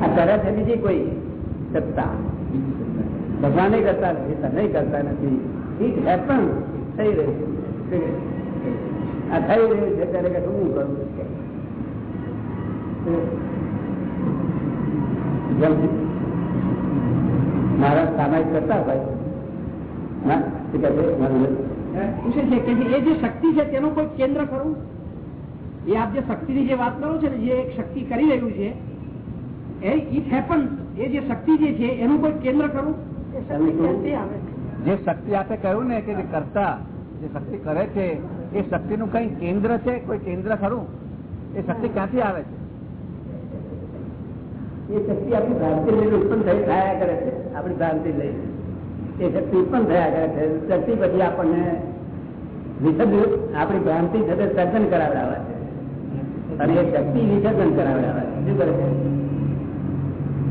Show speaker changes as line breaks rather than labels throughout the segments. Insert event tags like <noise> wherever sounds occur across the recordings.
આ કરે છે બીજી કોઈ સત્તા ભગવાને કરતા નથી તમે કરતા નથી ઇટ હેપન થઈ રહ્યું છે આ થઈ રહ્યું છે ત્યારે કે શું કરું મારા સામાયિક કરતા ભાઈ હા શું કહે
છે એ જે શક્તિ છે તેનું કોઈ કેન્દ્ર કરવું એ આપ જે શક્તિની જે વાત કરો છો ને જે એક શક્તિ કરી રહ્યું છે એ ઇટ હેપન એ જે શક્તિ જે છે એનું કોઈ કેન્દ્ર ખરું?
જે શક્તિ આપે કહ્યું ને કે જે કરતા જે શક્તિ કરે છે એ શક્તિ નું કઈ કેન્દ્ર છે? કોઈ કેન્દ્ર ખરું? એ શક્તિ ક્યાંથી આવે છે?
એ શક્તિ આપણી ભ્રાંતિ લઈને ઉત્પન્ન થઈ થયા કરે છે આપણી ભ્રાંતિ લઈ એ શક્તિ ઉત્પન્ન થયા કરે છે શક્તિ પછી આપણને વિસર્જન આપણી ભ્રાંતિ સાથે સર્જન કરાવડાવે છે. અને એ શક્તિ વિસર્જન કરાવે શું કરે છે?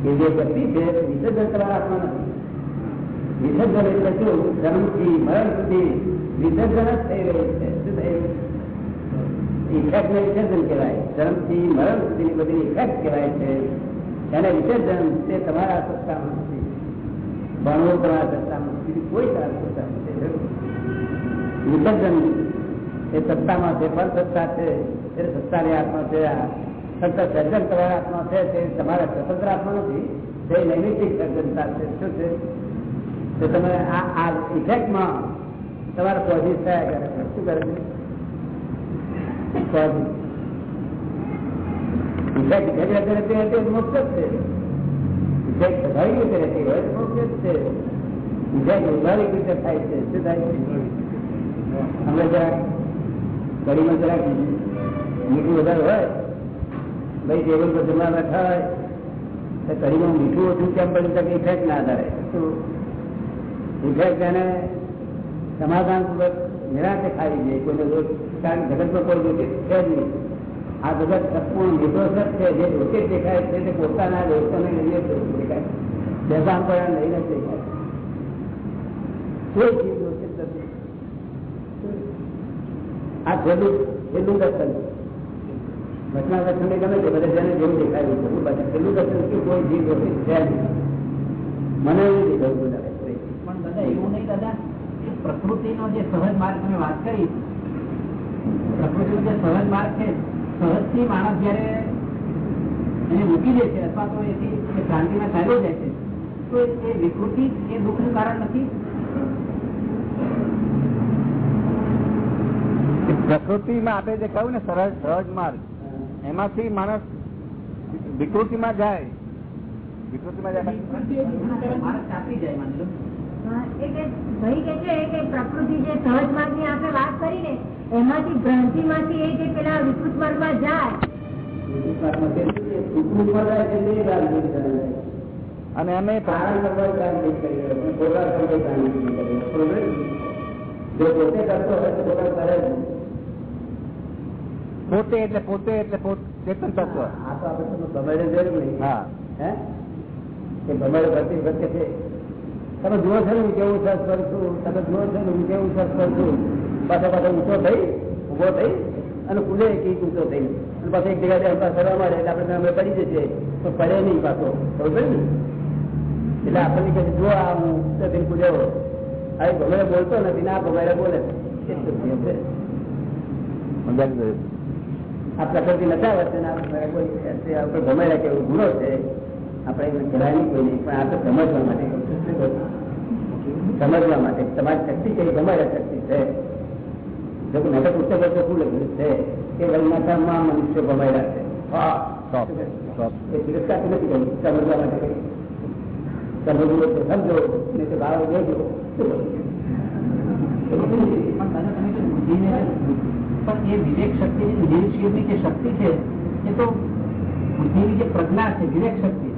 એ જે શક્તિ છે વિસર્જન કરાવવા નથી વિસર્જન એટલે શું? જન્મથી, મરણ સુધી વિસર્જન જ થઈ રહ્યું છે. શું થઈ ઇફેક્ટ ને વિસર્જન કહેવાય. જન્મથી, મરણ સુધીની બધી ઇફેક્ટ કહેવાય છે. એને વિસર્જન તે તમારા સત્તામાં નથી. ભણવું તમારા સત્તામાં નથી. કોઈ તારા સત્તામાં નથી. વિસર્જન એ સત્તામાં છે પણ સત્તા છે સત્તાની આત્મા છે સત્તા સર્જન તમારા આત્મા છે, તે તમારા સ્વતંત્ર આત્મા નથી, તે નૈમિતિક સર્જનતા છે. શું છે? તો તમે આ ઇફેક્ટમાં તમારે પોઝિટ થયા કરે શું કરે છે? રીતે થાય છે. મીઠું વધારે હોય, ભાઈ ટેબલ પર જમા બેઠા હોય તો કડીમાં મીઠું ઓછું કેમ પડી શકે? ઇફેક્ટ ના આધારે. ઇફેક્ટ એને સમાધાન પૂર્વક નિરાશે ખાવી જોઈએ. કોઈને રોજ કારણ જગતમાં કોઈ દોષિત છે જ નહીં. આ જગત સંપૂર્ણ નિર્દોષક છે જે દોષિત દેખાય છે તે પોતાના દોસ્તોને લઈને દેખાય બેસામ પણ લઈને દેખાય કોઈ ચીજ દોષિત નથી. આ છેલ્લું છેલ્લું દર્શન ઘટના દર્શન ગમે છે બધા જેને જેવું દેખાયું છે બાકી પેલું દર્શન કે કોઈ જીવ છે મને એવું દેખાયું
પણ બધા એવું નહીં દાદા પ્રકૃતિનો જે સહજ માર્ગ તમે વાત કરી પ્રકૃતિનો જે સહજ માર્ગ છે સહજથી માણસ જયારે એને મૂકી દે છે અથવા તો એથી ક્રાંતિમાં ચાલ્યો જાય છે તો એ વિકૃતિ એ દુઃખનું કારણ નથી?
પ્રકૃતિમાં આપણે જે કહ્યું ને સરળ સહજ માર્ગ. એમાંથી માણસ વિકૃતિમાં જાય. વિકૃતિમાં જાય.
માણસ ચાપી જાય માની લો.
ભાઈ કે છે કે પ્રકૃતિ જે સહજ માર્ગની આપણે વાત કરી ને એમાંથી ભ્રાંતિ માંથી એ જે પેલા વિકૃત માર્ગમાં જાય
અને અમે
જો પોતે કરતો હોય તો પોતા કરે.
પોતે એટલે પોતે એટલે ચેતન તત્વ.
આ તો આપણે નહીં.
હા.
હે? કે ગમેડે ભરતી વખતે છે તમે જુઓ છો ને હું કેવું સર્ચ કરું છું? તમે જુઓ છો ને હું કેવું સર્ચ કરું છું? પાછા પાછા ઊંચો થઈ ઊભો થઈ અને કુલે એક ઇંચ ઊંચો થઈ. અને પાછા એક જગ્યાએ અંતર કરવા મળે એટલે આપણે અમે પડી જઈએ. તો પડે નહીં પાછો. બરોબર ને? એટલે આપણને કહે જો આ હું ઊંચો કુલ્યો આ ભમેડે બોલતો નથી ના ભમેડે બોલે છે. આ પ્રકૃતિ નચાવે છે ને આપણે ભમેડે કે એવું ગુનો છે આપણે કહેવાય નહીં કોઈ નહીં પણ આ તો સમજવા માટે? સમજવા માટે. તમારી શક્તિ કઈ ગમે શક્તિ છે. જો કે નગર પુસ્તક તો શું લખ્યું છે? કે વલમાતામાં મનુષ્ય ગમાયેલા છે. તિરસ્કાર નથી સમજવા માટે. સમજવું તો સમજો નહીં તો ભાવ
બુદ્ધિને પણ એ વિવેક શક્તિ વિવેકશીલની જે શક્તિ છે એ તો બુદ્ધિની જે પ્રજ્ઞા છે વિવેક શક્તિ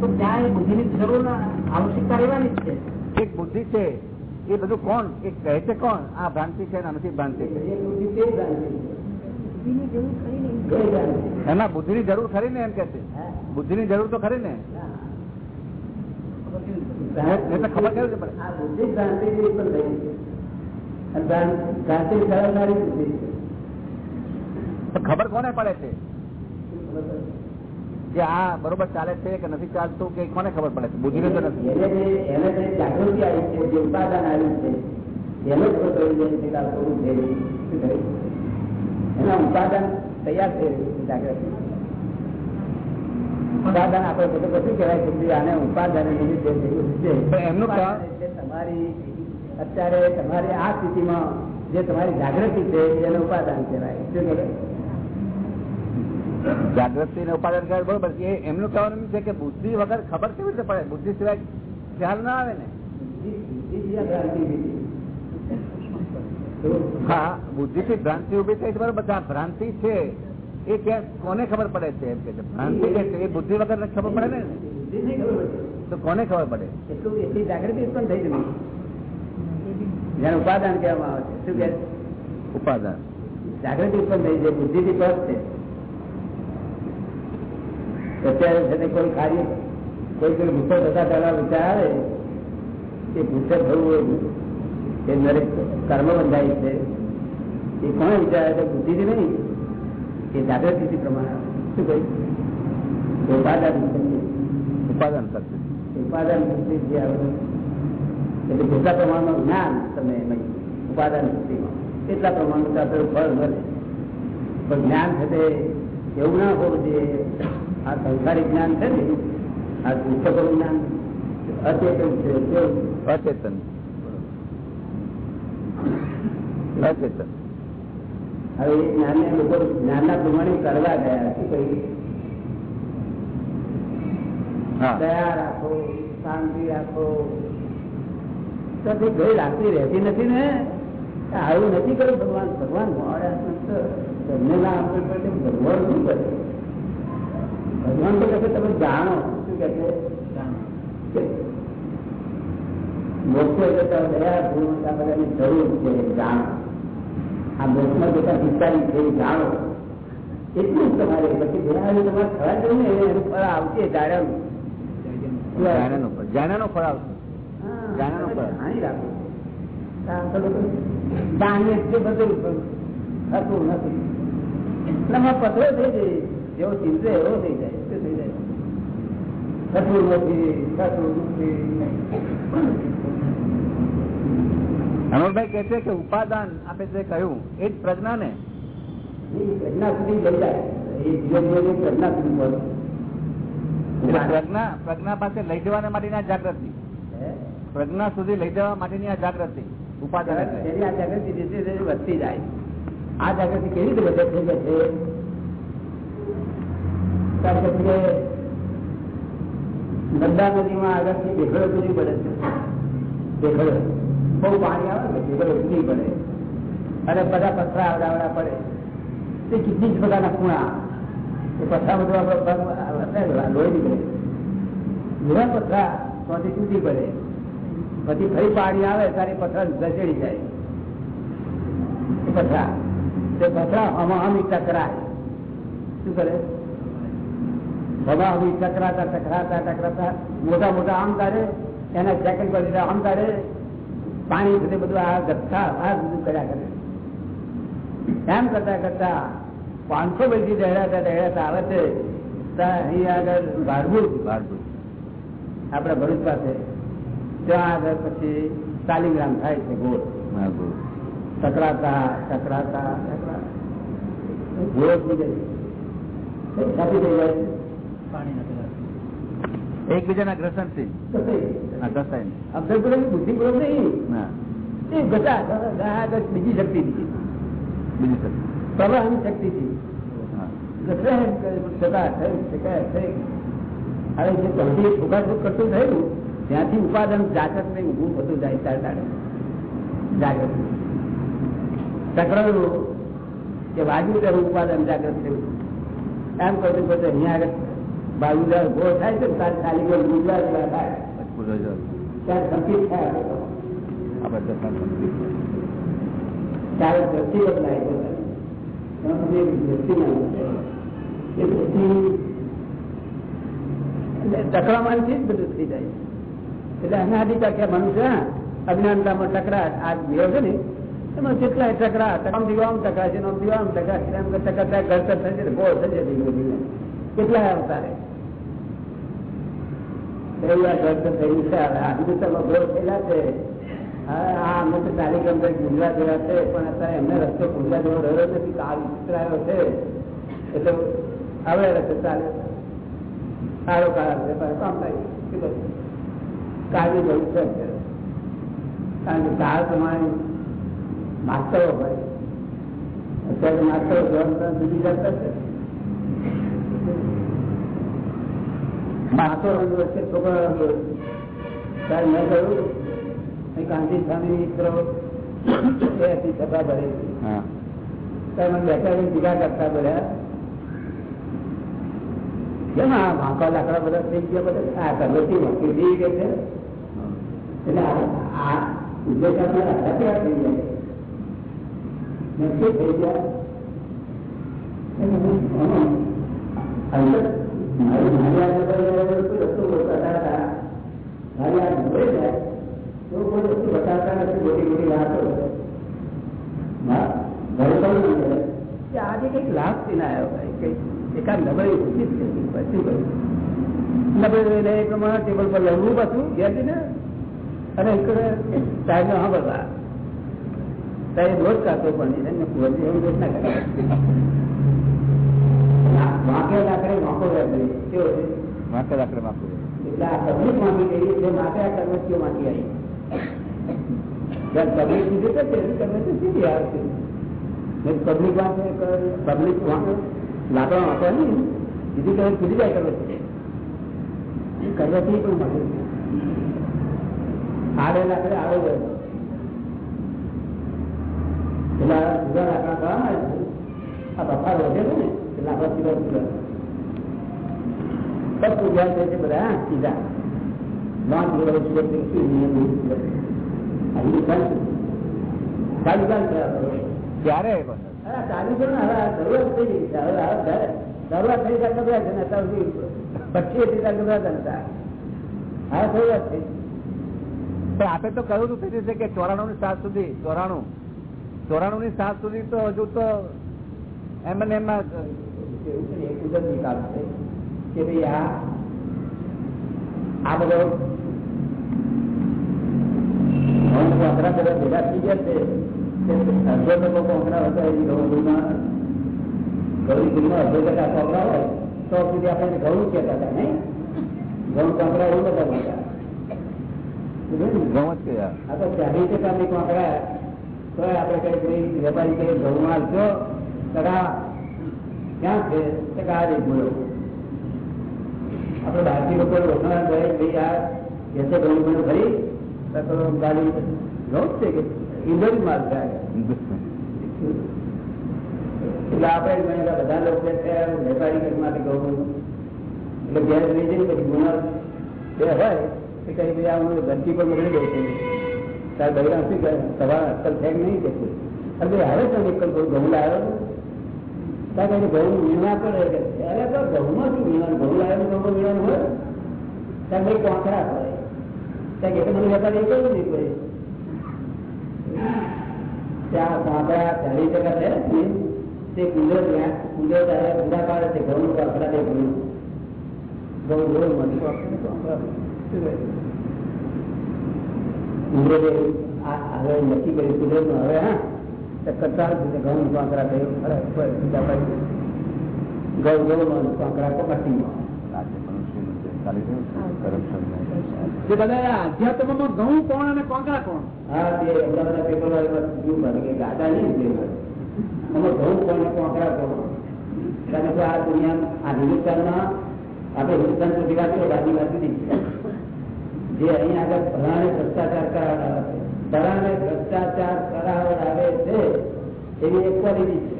તો ત્યાં એ બુદ્ધિની જરૂર આવશ્યકતા રહેવાની જ છે
એક બુદ્ધિ છે એ બધું કોણ એ કહે છે કોણ આ ભ્રાંતિ છે ને આનાથી ભ્રાંતિ છે
એ બુદ્ધિ તે જાણે છે.
બુદ્ધિની જરૂર ખરી નહીં
એ જાણે છે.
એમાં બુદ્ધિ ની જરૂર ખરી ને એમ કે છે
હા.
બુદ્ધિ ની જરૂર તો ખરી ને એ તો ખબર કેવી રીતે પડે
આ બુદ્ધિ ભ્રાંતિથી ઉત્પન્ન થઈ છે. અને ભ્રાંતિ ભ્રાંતિ કરાવનારી બુદ્ધિ છે.
તો ખબર કોને પડે છે? કે આ બરોબર ચાલે છે કે નથી ચાલતું કે કોને ખબર પડે છે? બુદ્ધિ તો નથી.
એને જે જાગૃતિ આવી છે જે ઉપાદાન આવ્યું છે એનો જ ખબર પડી જાય છે કે આ થોડું છે શું થયું? એના ઉપાદાન તૈયાર થઈ જાગૃતિ. ઉપાદાન આપણે બધું બધું કહેવાય છે આને ઉપાદાન છે.
એમનું કામ-
ઉપાદાન તમારી અત્યારે તમારી આ સ્થિતિમાં જે તમારી જાગૃતિ છે એનું ઉપાદાન કહેવાય. શું કહેવાય?
જાગૃતિ ને ઉપાદન કરે બરોબર. એ એમનું કહેવાનું છે કે બુદ્ધિ વગર ખબર કેવી રીતે પડે? બુદ્ધિ સિવાય ખ્યાલ ના આવે ને. હા બુદ્ધિ થી ભ્રાંતિ ઊભી થઈ બરોબર. ભ્રાંતિ છે. એ ક્યાં કોને ખબર પડે છે એમ કે ભ્રાંતિ જે છે? એ બુદ્ધિ વગર ખબર પડે ને? તો કોને ખબર પડે?
એટલું જાગૃતિ ઉત્પન્ન થઈ જતી જેને ઉપાદાન કહેવામાં આવે છે. શું કે
ઉપાદાન.
જાગૃતિ ઉત્પન્ન થઈ છે બુદ્ધિ થી છે. અત્યારે છે ને કોઈ કાર્ય કોઈ કોઈ ગુસ્સો થતા પહેલા વિચાર આવે એ ગુસ્સે થવું હોય એ દરેક કર્મ બંધાય છે. એ કોણ વિચારે બુદ્ધિ બુદ્ધિથી નહીં. એ જાગૃતિથી પ્રમાણે આવે. શું કહ્યું ઉપાદાન.
ઉપાદાન કરશે
ઉપાદાન વૃત્તિ જે આવે એટલે જેટલા પ્રમાણમાં જ્ઞાન તમે ઉપાદાન વૃત્તિમાં એટલા પ્રમાણનું આપણું ફળ મળે. પણ જ્ઞાન થશે એવું ના હોવું જોઈએ આ સંસારી જ્ઞાન છે ને આ પુસ્તકો જ્ઞાન. અચેતન છે
અચેતન. અચેતન.
હવે એ જ્ઞાનને લોકો જ્ઞાનના પ્રમાણે કરવા ગયા શું કહ્યું દયા રાખો શાંતિ રાખો. તો તે ગઈ રાખતી રહેતી નથી ને? આવું નથી કર્યું ભગવાન. ભગવાન મળ્યા તમને ના આપણે ભગવાન શું કરે? ભગવાન તો કહે તમે જાણો. શું છે? કે મોક્ષ જતા દયા પૂર્ણતા બધાની જરૂર છે જાણો. આ મોક્ષમાં જતા પિસ્તાલીસ છે જાણો. એટલું જ તમારે. પછી જ્યાં તમારે થવા જવું ને એનું ફળ આવશે જાણ્યાનું
જાણ્યાનું ફળ. આવશે. જાણ્યાનું ફળ.
રાખો. જાણીએ બધું થતું નથી. એટલે થઈ જાય જેવો ચિંતે એવો થઈ જાય શું થઈ જાય. થતું નથી થતું નથી
અમરભાઈ કહે છે કે ઉપાદાન આપે જે કહ્યું એ જ પ્રજ્ઞા ને
પ્રજ્ઞા સુધી લઈ જાય. એ ધીરે ધીરે પ્રજ્ઞા સુધી.
પ્રજ્ઞા પ્રજ્ઞા પાસે લઈ જવા માટેની આ જાગૃતિ. પ્રજ્ઞા સુધી લઈ જવા માટેની આ જાગૃતિ ઉપાદાન
આ જાગૃતિ ધીરે ધીરે વધતી જાય. આ જાગૃતિ કેવી રીતે વધે છે કે છે કારણ કે છે નર્મદા નદીમાં આગળથી ભેગડો સુધી પડે છે. ભેગડો બહુ પાણી આવે ને ભેગડો સુધી પડે. અને બધા પથરા આવડાવડા પડે. તે કેટલી જ બધાના ખૂણા. એ પથરા બધું આપણે લોહી નીકળે. એવા પથરા ત્યાંથી તૂટી પડે. પછી ફરી પાણી આવે, ત્યારે પથરા ઘસેડી જાય. પથરા. તે પથરા હમાહમી ટકરાય શું કરે? હમાહમી ટકરાતા ટકરાતા ટકરાતા મોટા મોટા આમ તારે એના સેકન્ડ પર લીધા આમ તારે પાણી બધે બધું આ ગથ્થા આ બધું કર્યા કરે. એમ કરતા કરતા પાંચસો વર્ષથી દહેડાતા દહેડાતા આવે છે. અહીં આગળ ભારભૂત
ભારભૂત.
આપણા ભરૂચ પાસે. ત્યાં આગળ પછી શાલિગ્રામ થાય છે ગોળ. ટકરાતા ટકરાતા ટકરાતા ગોળ થઈ જાય
એકબીજાના ગ્રસનથી?
તો થઈ
હા ઘસાય
અબ્દુલ બુદ્ધિ પૂર્વક નહીં. બીજી શક્તિ
બીજી શક્તિ.
પ્રવાહની શક્તિ થી
હા.
છતાં થયું શકાય થઈ હવે જે કરતું થયું ત્યાંથી ઉપાદન જાગૃત નહીં ઊભું થતું જાય ત્યારે તારે. જાગૃત ટકરાયું કે ત્યારે ઉપાદન જાગૃત થયું. એમ કરતું કરતું અહીંયા આગળ બાજુદાર ઊભો થાય છે ખાલી ગયો ગુજરાત. ત્યારે દ્રષ્ટિ બદલાય ટકરામાનથી જ બધું થઈ જાય એટલે અનાધિકાર કે મનુષ્ય અજ્ઞાનતામાં ટકરા આ મેળ છે ને એમાં કેટલાય ટકરા આમ દીવામાં ટકરા છે આમ દીવા આમ ટકરા છે એમ ટકરા ઘડતર થઈ જાય ગોળ જાય ધીમે ધીમે કેટલા અવતારે તૈયાર દર્શન થયું છે હવે આજુ તો અઘરો થયેલા છે હા આ અમે તો કાર્યક્રમ કઈ ગુંજવા જેવા છે. પણ અત્યારે એમને રસ્તો ગુંજવા જેવો રહ્યો નથી કાળ વિચિત્ર છે. એટલે હવે રસ્તે ચાલે સારો કાળ કામ થાય? કાળની જરૂર છે. કારણ કે કાળ પ્રમાણે માસ્તરો હોય. અત્યારે માસ્તરો જવાબદાર બીજી કરતા છે. માસ્તરો વચ્ચે છોકરા ત્યારે મેં કહ્યું અહીં ગાંધી સ્વામી મિત્રો એ હતી સભા ભરે.
હા.
ત્યારે મને બેઠા રહીને ટીકા કરતા બોલ્યા કેમ આ વાંકા લાકડા બધા થઈ ગયા બધા? આ કરવતી વાંકી થઈ ગઈ છે. એટલે આ- આ ઉદ્દેશ આપણે આઘાત કેવા થઈ જાય નક્કી થઈ ગયા? એટલે હું ઘણો અંદર આજે કંઈક લાભથી ના નબળી ઉચિત ટેબલ પર લડવું પાછું ગયા ને? અને એક સાહેબ હા બધા સાહેબ રોજ કાતો પણ એને રોજ ના કરે. વાંકે લાકડે વાંકો રહે કેવો છે?
માટે રાખડે માફું
એટલે આ તકલીફ માંગી ગઈ છે માટે આ કર્મચીઓ માંગી આવી. પબ્લિક એવી કર્મચી સીધી આવશે પબ્લિક વાંચે પબ્લિક વાંચે લાકડા વાંચવા નહીં. સીધી કરે સીધી જાય એ કર્મચી પણ મળે આડે લાકડે આડો જાય એટલે આ જુદા લાકડા કરવામાં આવે છે. આ બફાર વધે છે ને. લાખો કિલોમીટર બધું
ગયા આપે તો. કહ્યું હતું થઈ છે. કે ચોરાણું ની સાત સુધી ચોરાણું ચોરાણું ની સાત સુધી તો હજુ તો એમ એમાં
એવું છે ને એ કુદરતી કામ છે કે ભાઈ આ આ બધો કોંકરા બધા ભેગા થઈ ગયા છે તે અડધો ટકો કોંકરા હતા એ ગૌમાં ગૌરી કુલમાં અડધો ટકા કોંકરા હોય તો સુધી આપણે ઘઉં કહેતા હતા નહીં ઘઉં કોંકરા એવું બધા હતા
ઘઉં જ કયા
આ તો ચાલીસ ટકાની કોંકરા તો આપણે કઈ કઈ વેપારી કઈ ઘઉં આપજો ટકા ક્યાં છે? ટકા આ રીત મળ્યો આપણે ભારતીય લોકો ઓળખાણ રહે ભાઈ આ કેસે ઘઉં મને ભરી, તો ગાડી ઘઉં જ છે કે ઇન્ડિયન માલ છે આ. એટલે આપણે ઘણા બધા લોકો છે વેપારી ઘર માટે ઘઉં એટલે ઘેર લઈ જઈને પછી ગુના બે હોય, તો કઈ ભાઈ આ હું ધરતી પર મોકલી દઉં છું. તાર બૈરા શું કહે? સવારે અક્કલ છે કે નહીં કે? છે અરે આવે છે ને અક્કલ કોઈ ઘઉં લાવ્યો ત્યાં કઈ ઘઉં વીણવા પડે અરે તો ઘઉંમાં શું વીણવાનું? ઘઉં લાવ્યો ઘઉં વીણવાનું હોય? ત્યાં ભાઈ કોંકરા પડે. ત્યાં કે મને વેપારી કહ્યું નહીં કોઈ ત્યાં કોંકરા ચાલીસ ટકા છે તે તે ત્યાં કુદરત ત્યારે પૂરા પાડે છે ઘઉં કોંકરા તે ઘઉં ઘઉં ઘઉં મળી કોંકરા કોંકરા શું કહે કુદરતે આ હવે નક્કી કર્યું કુદરત હવે, હા? તો કરતા ઘઉં કાંકરા થયું ઘઉં ઘઉં કોંકરા
અધ્યાત્મમાં ઘઉં કોણ અને કોંકરા કોણ?
હા તે અમદાવાદના પેપર વાળા ગાડા નહીં જે અમે ઘઉં કોણ કોંકરા કોણ? કારણ કે આ દુનિયા આ હિન્દુસ્તાનમાં આપણે હિન્દુસ્તાન સુધી વાત કરીએ બાકી વાત જે અહીં આગળ ભણાને ભ્રષ્ટાચાર કરાવડાવે છે ભ્રષ્ટાચાર કરાવડ આવે છે, એવી એક ક્વોલિટી છે.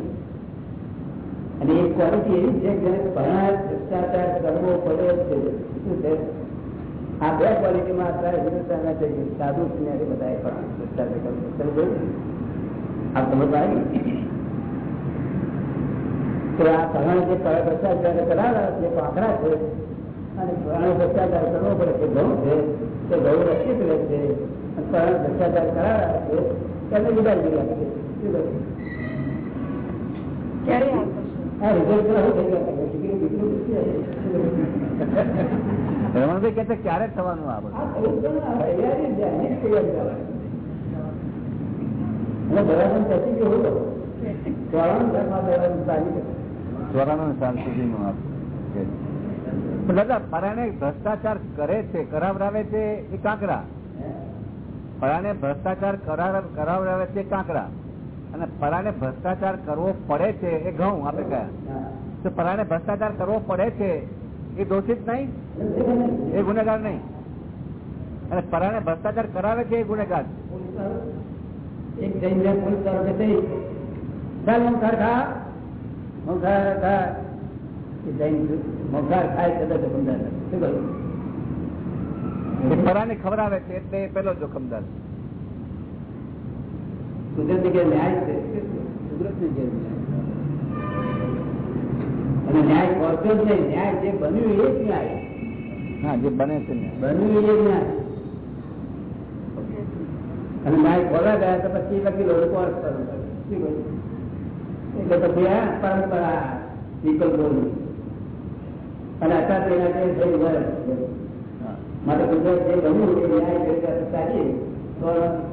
અને એ ક્વોલિટી એવી છે કે ભરાણે ભ્રષ્ટાચાર કરવો પડે છે. શું છે? આ બે ક્વોલિટીમાં અત્યારે હિન્દુસ્તાનના છે સાધુ સુનિયારી બધાએ પણ ભ્રષ્ટાચાર કરવો આ સમજ આવી તો આ ભરાણે જે ભ્રષ્ટાચાર કરાવે જે પાકડા છે, અને ભરાણે ભ્રષ્ટાચાર કરવો પડે છે, ઘઉં છે, તે ઘઉં રક્ષિત રહે છે. અને ભરાણે ભ્રષ્ટાચાર કરાવે છે તેને વિદાય કરી છે
ક્યારે આવશે
આ રિઝલ્ટ તો આવું થઈ ગયા દીકરી દીકરી પૂછી
રમણભાઈ કે ક્યારે થવાનું આ
ના, ચોરાણું
સાલ સુધીનું આ છે. દાદા પરાણે ભ્રષ્ટાચાર કરે છે કરાવરાવે છે એ કાંકરા પરાણે ભ્રષ્ટાચાર કરાવ- કરાવડાવે છે કાંકરા. અને પરાણે ભ્રષ્ટાચાર કરવો પડે છે એ ઘઉં આપણે કયા તો પરાણે ભ્રષ્ટાચાર કરવો પડે છે એ દોષિત નહીં? એ ગુનેગાર નહીં. અને પરાણે ભ્રષ્ટાચાર કરાવે છે એ ગુનેગાર.
એક જઈને પોલીસ એ
ખબર આવે છે એટલે એ પેલો જોખમદાર
કુદરતી કે ન્યાય છે કુદરતની જે ન્યાય. અને ન્યાય પહોંચ્યો જ નહીં ન્યાય જે બન્યું એ જ ન્યાય
હા જે બને છે
બન્યું એ જ ન્યાય અને ન્યાય ખોલા ગયા તો પછી કોર્સ કરવું પડે. એટલે પછી આ પરંપરા અને અત્યારે એના જે થઈ ગયા
હા.
માટે ગુજરાત જે બન્યું એ ન્યાય તરીકે સાચી તો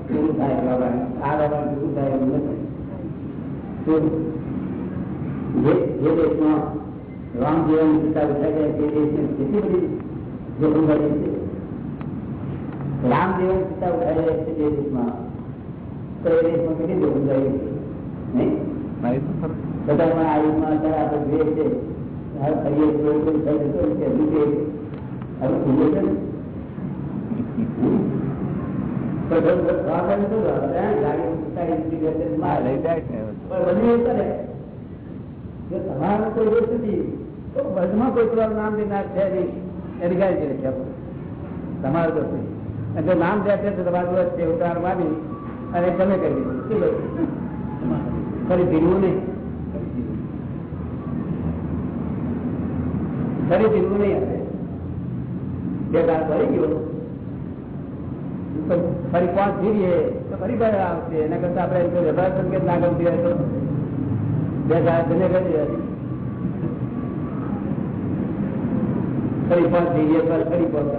પૂરું થાય બાબા આ બાબા પૂરું થાય એવું નથી. તો જે જે દેશમાં રામ જીવન પિતા ઉઠાઈ જાય તે દેશની કેટલી બધી જોખમદારી છે રામ જીવન પિતા ઉઠાઈ જાય છે તે દેશમાં. તો એ દેશમાં કેટલી જોખમદારી છે નહીં?
ના, એ તો ખરું.
બધામાં આયુમાં અત્યારે આપણે જોઈએ છે. હવે ફરીએ જોયું તો થઈ જતો કે હજુ કે હવે ખુલ્લે છે ને? તમારું કોઈ દોષ નથી તો બધમાં કોઈ તમારું નામ દેનાર છે નહીં એની ગાડી છે આપણે તમારું દોષ નહીં અને જો નામ દે છે તો તમારું દોષ છે ઉતાર માની અને તમે કરી દીધું શું કહ્યું ફરી ભીડવું નહીં ફરી ભીડવું નહીં આપણે બે દાળ ભરી ગયો તો ફરી પાંચ ફીરીએ તો ફરી ભાઈ આવશે. એના કરતા આપણે વ્યવહાર સંકેત ના ગમતી હોય તો. બે ગાય જને ગઈ. ફરી પાંચ ફીરીએ ફરી ફરી પાંચ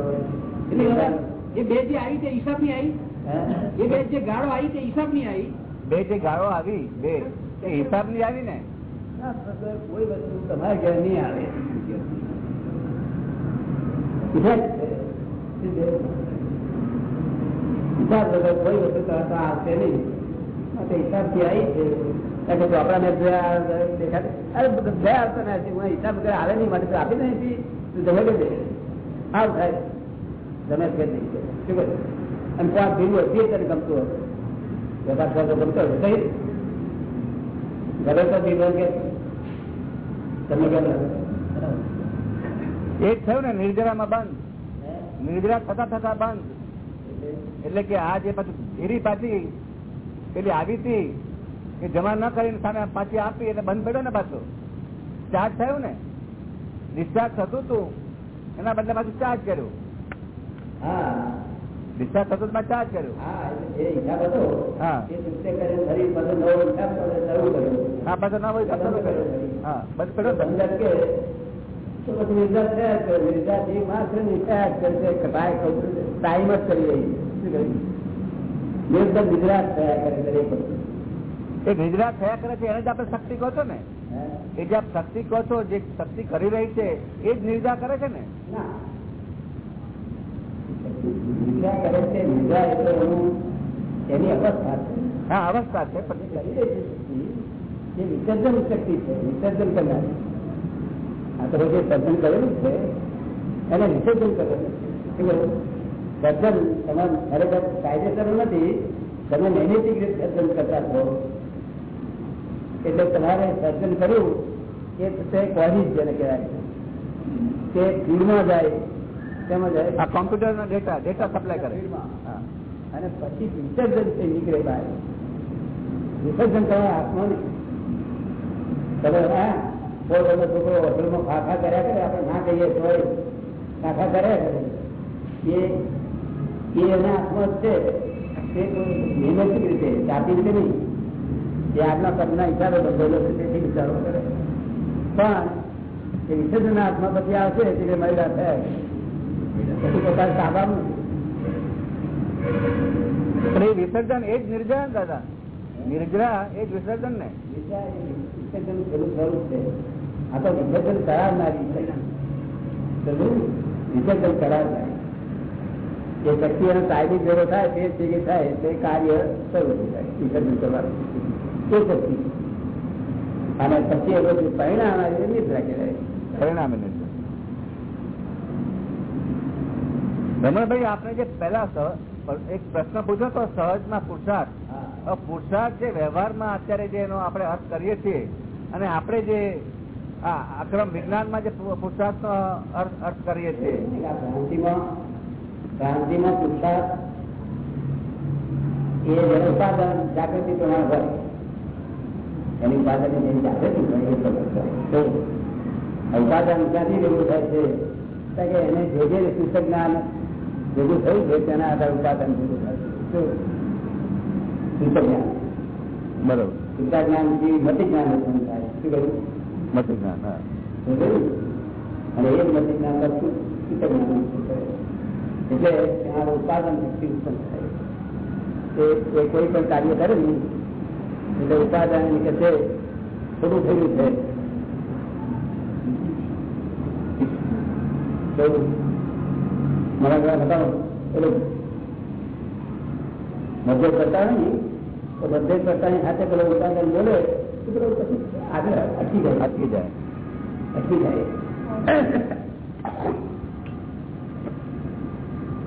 એટલે એ બે જે આવી તે હિસાબની આવી એ બે જે ગાળો આવી તે હિસાબની આવી?
બે જે ગાળો આવી બે. એ હિસાબની? આવી ને
કોઈ વસ્તુ તમારા ઘેર નહીં આવે. હિસાબ વગર કોઈ વસ્તુ કરતા આવશે નહીં. માટે હિસાબથી આવી છે કે ચોપડા મેં જોયા દેખાડે અરે નથી હું હિસાબ વગર આવે નહીં, માટે તો આપી હતી તું જમે કે આવ થાય. જમે કે નહીં શું કહે? અને ત્યાં ભીડું હતી તને ગમતું હતું વેપાર કરતો ગમતો હતો કઈ ઘરે તો ભીડો કે? તમે કેમ
એક થયું ને, નિર્જરામાં બંધ. નિર્જરા થતા થતા બંધ. એટલે કે આ જે પાછું ધીરી પાછી પેલી આવી હતી કે જમા ન કરીને સામે પાછી આપી એટલે બંધ પડ્યો ને પાછો. ચાર્જ થયું ને? ડિસ્ચાર્જ થતું હતું એના બદલે પાછું ચાર્જ કર્યું.
હા.
ડિસ્ચાર્જ થતું મેં ચાર્જ કર્યું.
હા પાછો
ના હોય હા બંધ પડ્યો
તો પછી નિર્ધાર થયા જ કરે નિર્ધાર એ માત્ર નિર્ધાર જ કરશે ટાઈમ જ કરી રહી શું કહ્યું નિર્ધાર નિર્ધાર થયા કરે દરેક
એ નિર્જરા થયા કરે છે એને જ આપણે શક્તિ કહો છો ને. એ જે આપ શક્તિ કહો છો જે શક્તિ કરી રહી છે એ જ નિર્જા કરે છે ને.
કરે છે નિર્ધાર એટલે એનું અવસ્થા છે.
હા અવસ્થા છે પણ
કરી રહી છે એ વિસર્જન શક્તિ છે વિસર્જન કરનારી. આ તો જે સર્જન કરેલું છે. એને વિસર્જન કરેલું છે? સર્જન તમે ખરેખર કાયદેસર નથી. તમે નૈમિતિક રીતે સર્જન કરતા છો. એટલે તમારે સર્જન કર્યું એ તે કોલેજ જેને કહેવાય. તે ફીડમાં જાય. તેમાં જાય.
આ કોમ્પ્યુટર નો ડેટા ડેટા સપ્લાય કરે.
અને પછી વિસર્જન થઈ નીકળે બહાર. વિસર્જન તમારા આત્મા નહીં. તમે હા પોતાનો છોકરો હોટલમાં ખાખા કર્યા કરે આપણે ના કહીએ તો ખાખા કર્યા કરે. એ એના હાથમાં છે. તે મહેનતિક રીતે જાતિ રીતે નહીં. એ આજના પદના હિસાબે બંધેલો છે તેથી વિચારો કરે. પણ એ વિસર્જન હાથમાં પછી આવશે એટલે મારી વાત થાય. પછી પોતાને તાબામાં
પણ એ વિસર્જન એ જ નિર્જન દાદા. નિર્જરા એ જ વિસર્જન ને
વિસર્જન પેલું સ્વરૂપ છે. આ તો વિસર્જન કરાવનારી? વિસર્જન કરાવનારી એ શક્તિ અને કાયદી ભેગો થાય તે ભેગી થાય તે કાર્ય શરૂ થાય વિસર્જન કરવાનું એ શક્તિ અને પછી એ બધું પરિણામ આવે નિદ્રા કહેવાય
પરિણામે રમણભાઈ આપણે જે પેલા એક પ્રશ્ન પૂછ્યો તો સહજમાં પુરુષાર્થ
હા.
હવે પુરુષાર્થ જે વ્યવહારમાં અત્યારે જે એનો આપણે અર્થ કરીએ છીએ અને આપણે જે આ અક્રમ વિજ્ઞાનમાં જે પુરુષાર્થ નો અર્થ અર્થ કરીએ છીએ.
ક્રાંતિમાં પુરુષાર્થ એ જેનું જાગૃતિ પ્રમાણે હોય. એની ઉપાદાન જેની જાગૃતિ હોય એ પ્રમાણે હોય. તો આ ક્યાંથી ભેગું થાય છે? કે એને જે જે શુદ્ધ જ્ઞાન ભેગું થયું છે તેના આધારે ઉપાદાન ભેગું થાય છે. શું? જ્ઞાન
બરોબર.
શિક્ષા જ્ઞાનથી મતિ જ્ઞાન ઉત્પન્ન થાય. શું કહ્યું?
મત જ્ઞાન હા.
અને એ મતિ જ્ઞાન એટલે ત્યાં ઉત્પાદન શક્તિ ઉત્પન્ન થાય. એ કોઈ પણ કાર્ય કરે ને, એટલે ઉત્પાદન કે છે, થોડું થયું છે. તો મને બતાવો. એટલે મધ્ય કરતા નહીં તો મધ્ય કરતાની સાથે પેલો ઉત્પાદન બોલે આગળ અટકી જાય
અટકી જાય
અટકી જાય.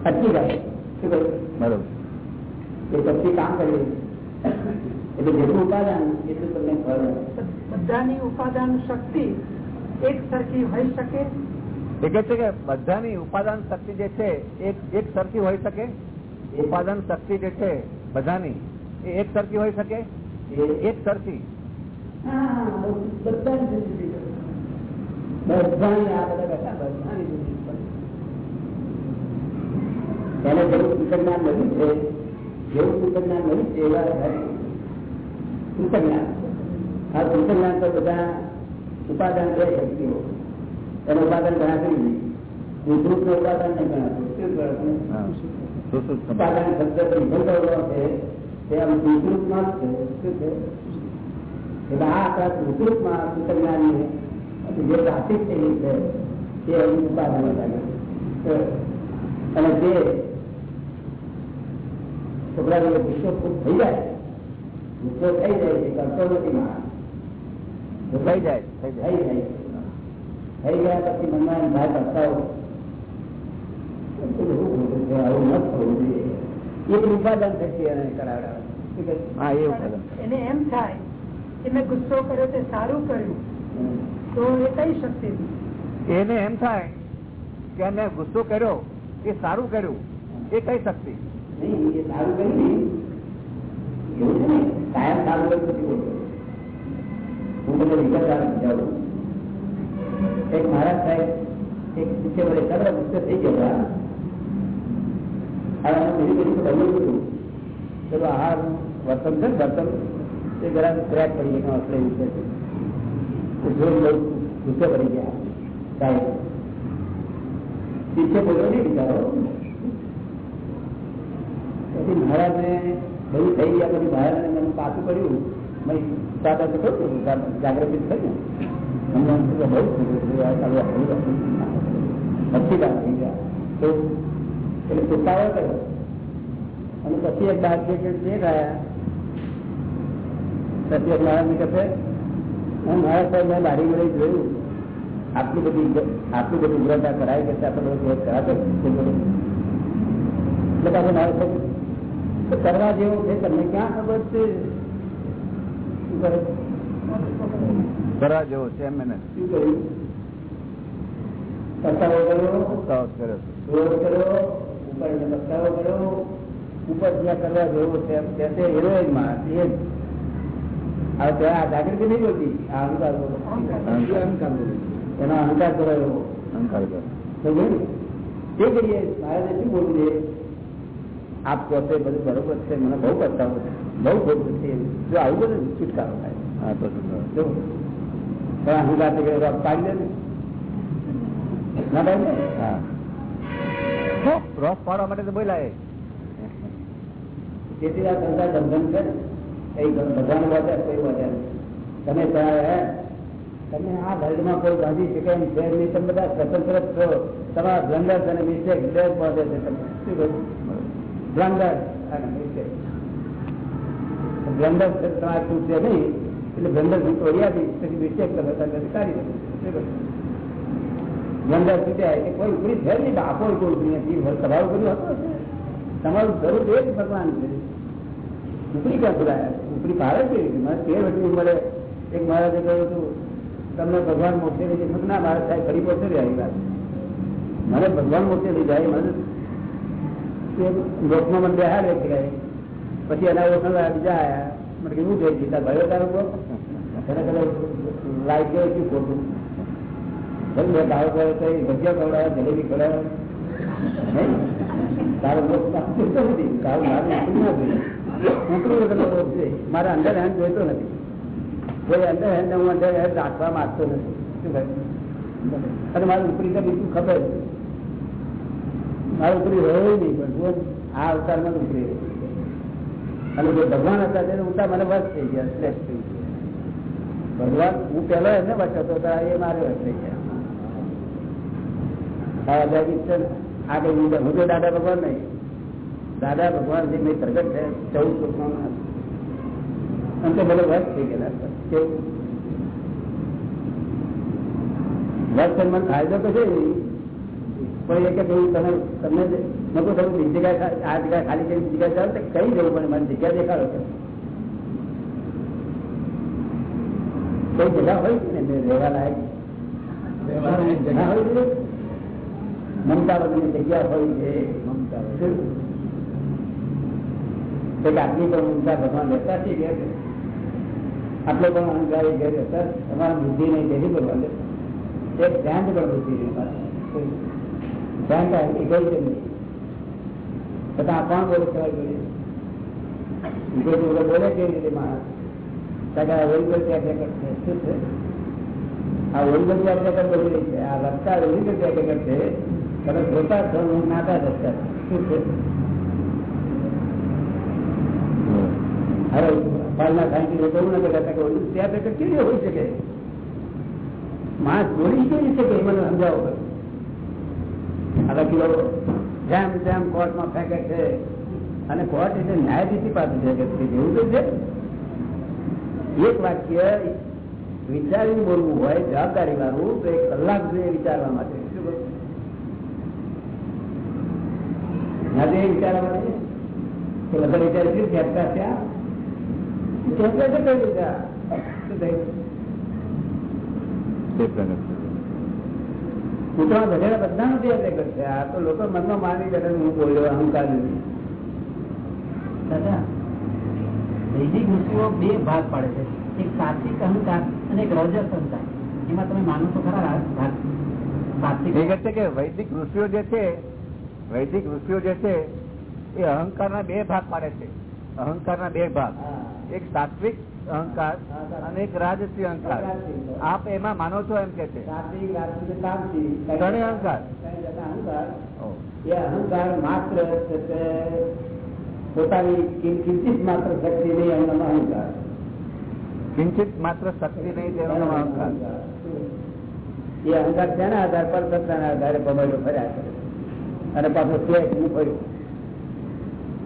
અટકી જાય. શું કહ્યું?
બરોબર.
એ પછી કામ કરીએ. એટલે જેટલું ઉપાદાન એટલું તમને ફળ
બધાની ઉપાદાન શક્તિ એક સરખી હોઈ શકે?
એ કહે છે કે બધાની ઉપાદાન શક્તિ જે છે એક એક સરખી હોઈ શકે? ઉપાદાન શક્તિ જે છે બધાની એ એક સરખી હોઈ શકે? એક સરખી
બધાની જુદી. બધાની આ બધા બધાની જુદી. એને જેવું સૂચકજ્ઞાન મળ્યું છે જેવું સૂચકજ્ઞાન મળ્યું છે એવા સૂચકજ્ઞાન આ સૂચકજ્ઞાન તો બધા ઉપાદાન બે શક્તિઓ. એનું ઉપાદાન ગણાતું નહીં. વિદ્યુતનું ઉપાદાન નહીં ગણાતું. ઉપાદાન શબ્દ છે. તે આમ વિદ્યુતમાં જ છે. શું છે? એટલે આ આપણા સૂચકજ્ઞાનની જે પ્રાથમિક છે તે લાગે ગુસ્સો ખૂબ થઈ જાય ગુસ્સો થઈ જાય છે કરતો નથી માણસ
થઈ જાય થઈ
થઈ
જાય.
જાય થઈ ગયા પછી મનમાં એમ થાય પસ્તાવો બધું આવું ન થવું જોઈએ. એક ઉપાદાન થકી એને કરાવડાવે?
હા એ ઉપાદાન.
એને એમ થાય કે મેં ગુસ્સો કર્યો તે સારું કર્યું તો એ કઈ શક્તિ
એને એમ થાય કે અમે ગુસ્સો કર્યો એ સારું કર્યું એ કઈ શક્તિ?
નહીં એ સારું કર્યું ને એવું છે ને કાયમ સારું કર્યું નથી બોલતો હું તમને વિગતવાર સમજાવું એક મહારાજ સાહેબ એક પૂછે વડે સર્વ ગુસ્સે થઈ ગયા હવે અમે બીજી બધી તો બન્યું હતું. ચલો આ વર્તન છે ને વર્તન. એ જરા ક્રેક પડી ગયા આપણે વિશે ગુસ્સો તો પડી ગયા, સાહેબ. પીછે બોલો નહીં, વિચારો. પછી મહારાજને બધું થઈ ગયા, પછી મહારાજને મને પાછું કર્યું. મેં દાદા તો કહ્યું જાગૃતિ થઈ ને અમને બહુ પછી વાત થઈ ગયા. તો એટલે પોતાવા કર્યો અને પછી એક બાદ જે જે ગયા પછી એક મહારાજ કહે છે? હું મહારાજ સાહેબ મેં બારી ગળી જોયું. આટલી બધી ઇજ્જત- આટલી બધી ઉગ્રતા કરાય કે આપણે બધો કેસ કરાતો જ છે બધું. એટલે પાછું મારે સાહેબ તો કરવા જેવું છે તમને ક્યાં ખબર છે? શું કરે?
કરવા જેવો છે એમ એને
શું કર્યું? પસ્તાવો કર્યો?
ઉત્સાહ કર્યો
રોડ કર્યો? ઉપર એને પસ્તાવો કર્યો? ઉપર જ્યાં કરવા જેવું છે એમ કે છે એનો જ માણસ એ જ. હવે ત્યાં આ જાગૃતિ નહીં જોતી આ અહંકાર એનો અહંકાર કરાયો.
અહંકાર કર્યો.
તે કરીએ મારે શું બોલવું છે? આપ પોતે બધું બરોબર છે મને બહુ પસ્તાવો બહુ ખોટું છે જો આવું બધું છુટકારો થાય.
હા તો
પણ અહંકાર પાડી દે ને?
હા. પાડવા માટે તો બોલ્યા
તેથી આ ધંધા બંધન છે ને એ બધાને વધે કોઈ વધે નહીં. તમે ત્યાં હે, તમે આ વર્લ્ડમાં કોઈ બાંધી શકે એમ છે નહીં તમે બધા સ્વતંત્ર જ છો. તમારા બ્લન્ડર્સ અને મિસ્ટેક બે જ વધે છે તમે શું કહ્યું બ્લન્ડર અને મિસ્ટેક. બ્લન્ડર છે તમારે તૂટશે નહીં? એટલે બ્લન્ડરથી તોડી આપી પછી મિસ્ટેક કરે તો પછી કાઢી દે શું કહ્યું? બ્લન્ડર તૂટ્યા કે કોઈ ઉપરી છે નહીં બાપો કોઈ ઉપરી નથી. તમારું બધું હતું હશે. તમારું સ્વરૂપ એ જ ભગવાન છે. ઉપરી ક્યાં બોલાયા ઉપરી ભારે છે મારે તેર વર્ષની ઉંમરે એક મહારાજે કહ્યું હતું, તમને ભગવાન મોક્ષે લઈ જાય ના, મારા સાહેબ ફરી પહોંચે આવી વાત. મને ભગવાન મોક્ષે લઈ જાય, મને તે લોકમાં મને બેહાડે છે પછી એના ઓળખ બીજા આયા. મને કેવું થઈ ગયું ભાઈઓ તારો કહો એને કદાચ લાઈટ ગયો શું ખોટું? ભલે, મેં ભાવ કરે તો ભજીયા ખવડાવે, જલેબી ખવડાવે. નહીં? તારો નથી? તારું મારું જોઈએ વગરનો લોક મારા અંદર હેન્ડ જોઈતો નથી. કોઈ અંદર હેન્ડ હું અંદર હેન્ડ રાખવા માંગતો નથી. અને મારું ઉપરી તો બીજું ખબર મારું ઉપરી રહ્યો નહીં, પણ આ અવતારમાં ઉપરી. અને જે ભગવાન હતા તેને ઉતા મને વસ થઈ ગયા, શ્રેષ્ઠ થઈ ગયા. ભગવાન, હું પેલો એમને વચતો હતો એ મારે વસ થઈ ગયા. આ અજાગી છે ને, આ કઈ હું હું તો દાદા ભગવાન નહીં દાદા ભગવાન જે મેં પ્રગટ છે ચૌદ પુરુષમાં અંતે મને વસ થઈ ગયેલા કેવું વસ થઈને મને ફાયદો તો છે નહીં. પણ એ કે ભાઈ તમે તમને જે- નકો તમે બીજી જગ્યાએ ખા- આ જગ્યાએ ખાલી કરી બીજી જગ્યાએ જાઓ તો કઈ જવું પડે મને જગ્યા દેખાડો છે કોઈ જગ્યા હોય છે ને બે રહેવા લાયક ના હોય છે? મમતા વગરની જગ્યા હોય છે શું? આદમી પણ ઊંઘા ભગવાન રહેતા છે? ઘેર આટલો પણ અહંકારી ઘેર રહેતા તમારા બુદ્ધિ નહીં ઘેરી ભગવાન રહેતા. એક ધ્યાન પણ બુદ્ધિ ધ્યાન એ ગઈ છે નહીં. બધા કોણ બોલે કહેવાય જોઈએ બોલે કેવી રીતે માણસ? શું છે? આ કેટેગર બોલી રહી છે. આ રસ્તા ઓરિજિનલ કેટેગર છે. તમે જોતા છો, હું નાતા રસ્તા. શું છે? ન્યાયાધીશી પાસે છે જેવું તો છે? એક વાક્ય વિચારીને બોલવું હોય જવાબદારી વાળું તો એક કલાક જોઈએ વિચારવા માટે. જોઈએ વિચારવા માટે? તો બધા વિચાર છે કઈ રીતે શું થયું
તે પ્રગટ
કૂતરા ગધેડા બધા નથી એટલે કરશે આ તો લોકો મનમાં માની કરે હું બોલ્યો અહંકાર
દાદા વૈદિક ઋષિઓ બે ભાગ પાડે છે એક સાત્વિક અહંકાર અને એક રજસ અહંકાર એમાં તમે માનો છો ખરા ભાગ સાત્વિક
કે વૈદિક ઋષિઓ જે છે, વૈદિક ઋષિઓ જે છે, એ અહંકારના બે ભાગ પાડે છે. અહંકારના બે ભાગ. એક સાત્વિક અહંકાર અને એક રાજસી અહંકાર. આપ એમાં માનો છો એમ કે છે? અહંકાર.
અહંકાર. એ અહંકાર માત્ર પોતાની કિંચિત માત્ર શક્તિ નહીં એમનો અહંકાર.
કિંચિત માત્ર શક્તિ નહીં તેનો નામ અહંકાર.
એ અહંકાર તેના આધાર પર સત્તાના આધારે પમાડો ફર્યા કરે. અને પાછો હું ફર્યો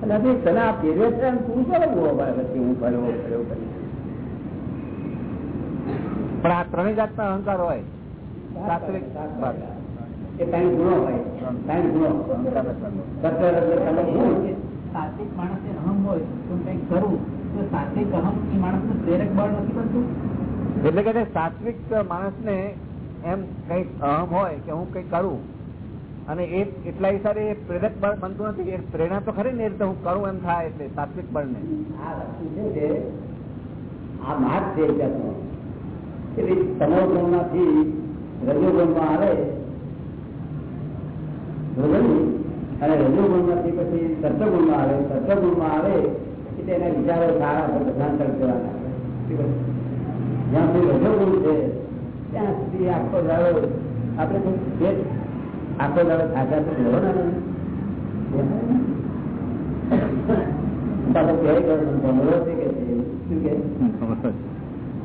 અને તને આ પહેર્યો છે તું ચાલો ગોળો પાડે પછી હું ફર્યો ફર્યો કરી
પણ આ ત્રણેય જાતના અહંકાર હોય. સાત્વિક.
એ ત્રણ ગુણો હોય. ત્રણ. ગુણો. સત્ય રજત તમો ગુણ.
સાત્વિક માણસે અહમ હોય તો કંઈક કરવું. તો સાત્વિક અહમ એ માણસનું પ્રેરક બળ નથી બનતું
એટલે કે સાત્વિક માણસને એમ કંઈક અહમ હોય કે હું કઈ કરું અને એ એટલા હિસાબે એ પ્રેરક બળ બનતું નથી એ પ્રેરણા તો ખરી ને એ હું કરું એમ થાય એટલે સાત્વિક બળ ને
આ માર્ગ છે એક જાતનો. કે ભાઈ તમો ગુણમાંથી રજો ગુણમાં આવે અને રજો ગુણમાંથી પછી સત્યમાં આવે સત્યમાં આવે એટલે એના વિચારો સારા પ્રધાન કહે? જ્યાં સુધી રજોગુણ છે, ત્યાં સુધી આખો દાડો આપણે આખો દાડો થાક્યા તો રહેવાના ને. કહે કરો ભમરો છે કે. શું કે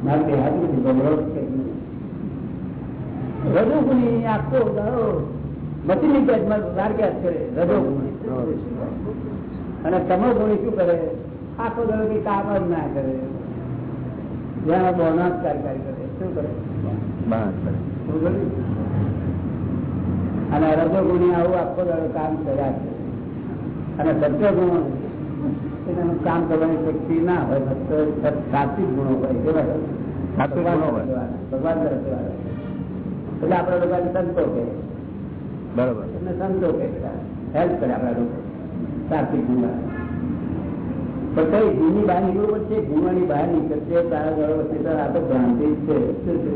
મારે કહેવાતું નથી ભમરો છે રજો ગુણી આખો દાડો મચીની પેટમાં વારગ્યા કરે રજો ગુણી અને તમો ગુણી શું કરે? આખો દાડો કઈ કામ જ ના કરે. જ્યાં બોનસ કાર્યકારી કરે શું કરે. શું કરે? અને રજો ગુણી આવું આખો દાડો કામ કર્યા છે. અને સત્ય ગુણો એનું કામ કરવાની શક્તિ ના હોય ફક્ત સાત્વિક ગુણો હોય કેવા
સાત્વિક ગુણો હોય.
ભગવાન. એટલે આપણા લોકોને સંતો કે
બરોબર.
સંતો કે હેલ્પ કરે આપણા લોકો. સાત્વિક ગુણ. પણ કઈ ગુણની બહાર નીકળવું પડશે ગુણવાની બહાર નીકળશે તારા વચ્ચે આ તો ભ્રાંતિ છે.